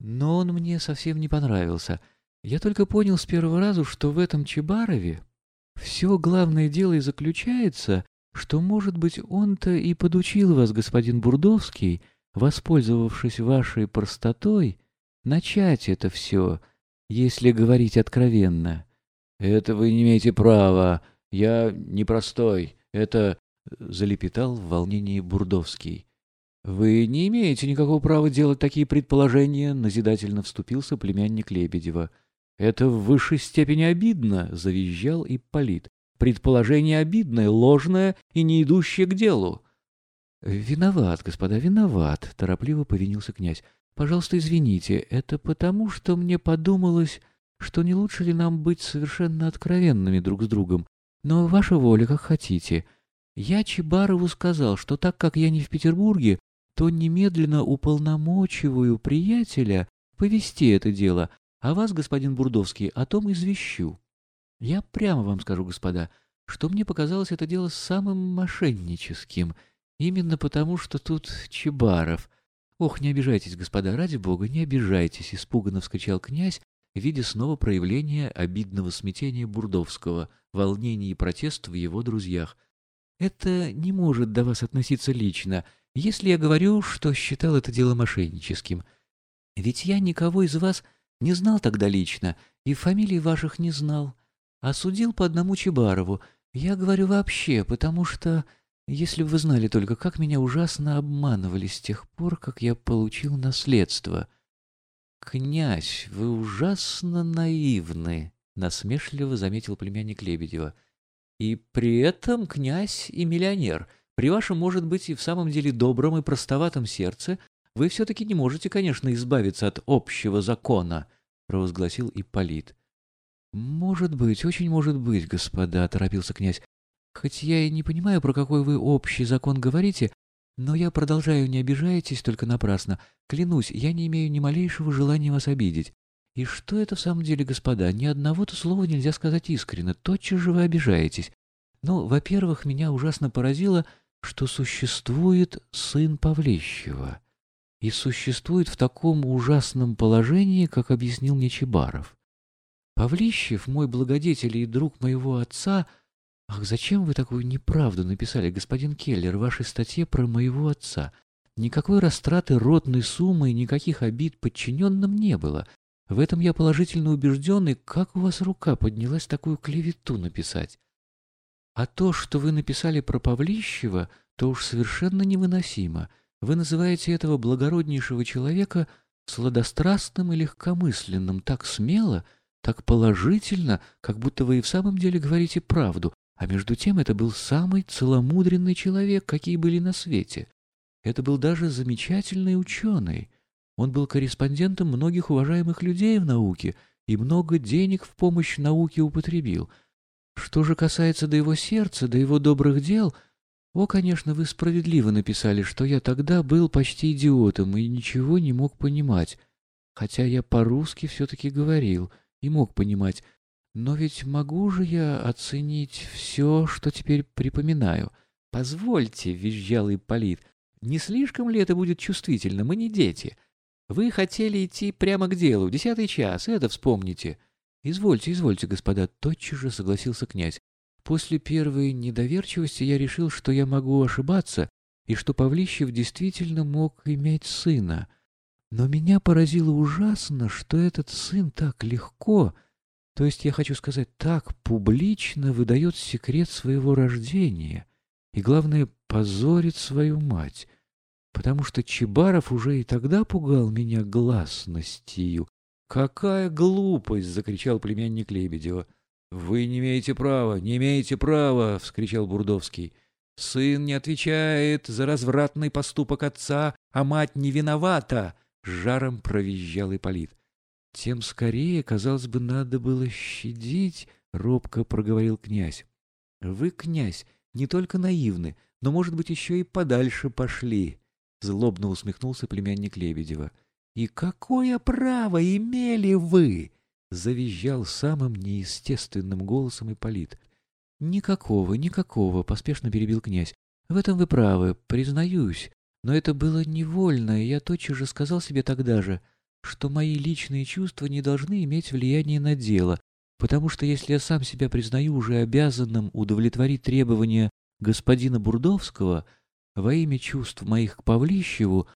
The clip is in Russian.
но он мне совсем не понравился. Я только понял с первого раза, что в этом Чебарове все главное дело и заключается, что, может быть, он-то и подучил вас, господин Бурдовский, воспользовавшись вашей простотой, начать это все, если говорить откровенно. — Это вы не имеете права. Я непростой. Это... — залепетал в волнении Бурдовский. «Вы не имеете никакого права делать такие предположения», — назидательно вступился племянник Лебедева. «Это в высшей степени обидно», — завизжал Ипполит. «Предположение обидное, ложное и не идущее к делу». «Виноват, господа, виноват», — торопливо повинился князь. «Пожалуйста, извините, это потому, что мне подумалось, что не лучше ли нам быть совершенно откровенными друг с другом. Но ваша воля, как хотите. Я Чебарову сказал, что так как я не в Петербурге, то немедленно уполномочиваю приятеля повести это дело, а вас, господин Бурдовский, о том извещу. Я прямо вам скажу, господа, что мне показалось это дело самым мошенническим, именно потому, что тут Чебаров. Ох, не обижайтесь, господа, ради бога, не обижайтесь, испуганно вскричал князь, видя снова проявление обидного смятения Бурдовского, волнения и протест в его друзьях. Это не может до вас относиться лично, если я говорю, что считал это дело мошенническим. Ведь я никого из вас не знал тогда лично, и фамилий ваших не знал. А судил по одному Чебарову. Я говорю вообще, потому что, если бы вы знали только, как меня ужасно обманывали с тех пор, как я получил наследство. «Князь, вы ужасно наивны», — насмешливо заметил племянник Лебедева. «И при этом князь и миллионер». При вашем, может быть, и в самом деле добром и простоватом сердце вы все-таки не можете, конечно, избавиться от общего закона, — провозгласил Ипполит. — Может быть, очень может быть, господа, — торопился князь. — Хоть я и не понимаю, про какой вы общий закон говорите, но я продолжаю, не обижайтесь только напрасно. Клянусь, я не имею ни малейшего желания вас обидеть. И что это в самом деле, господа? Ни одного-то слова нельзя сказать искренне, тотчас же вы обижаетесь. Ну, во-первых, меня ужасно поразило что существует сын Павлищева и существует в таком ужасном положении, как объяснил мне Чебаров. Павлищев, мой благодетель и друг моего отца... Ах, зачем вы такую неправду написали, господин Келлер, в вашей статье про моего отца? Никакой растраты ротной суммы и никаких обид подчиненным не было. В этом я положительно убежден, и как у вас рука поднялась такую клевету написать? А то, что вы написали про Павлищева, то уж совершенно невыносимо. Вы называете этого благороднейшего человека сладострастным и легкомысленным так смело, так положительно, как будто вы и в самом деле говорите правду, а между тем это был самый целомудренный человек, какие были на свете. Это был даже замечательный ученый. Он был корреспондентом многих уважаемых людей в науке и много денег в помощь науке употребил — что же касается до его сердца, до его добрых дел, о, конечно, вы справедливо написали, что я тогда был почти идиотом и ничего не мог понимать, хотя я по-русски все-таки говорил и мог понимать, но ведь могу же я оценить все, что теперь припоминаю. Позвольте, — визжал Ипполит, — не слишком ли это будет чувствительно? Мы не дети. Вы хотели идти прямо к делу, десятый час, это вспомните. «Извольте, извольте, господа», — тотчас же согласился князь. «После первой недоверчивости я решил, что я могу ошибаться, и что Павлищев действительно мог иметь сына. Но меня поразило ужасно, что этот сын так легко, то есть, я хочу сказать, так публично выдает секрет своего рождения и, главное, позорит свою мать, потому что Чебаров уже и тогда пугал меня гласностью, «Какая глупость!» — закричал племянник Лебедева. «Вы не имеете права, не имеете права!» — вскричал Бурдовский. «Сын не отвечает за развратный поступок отца, а мать не виновата!» — жаром провизжал Ипполит. «Тем скорее, казалось бы, надо было щадить», — робко проговорил князь. «Вы, князь, не только наивны, но, может быть, еще и подальше пошли», — злобно усмехнулся племянник Лебедева. «И какое право имели вы?» — завизжал самым неестественным голосом Ипполит. «Никакого, никакого», — поспешно перебил князь. «В этом вы правы, признаюсь. Но это было невольно, и я тотчас же сказал себе тогда же, что мои личные чувства не должны иметь влияния на дело, потому что если я сам себя признаю уже обязанным удовлетворить требования господина Бурдовского во имя чувств моих к Павлищеву,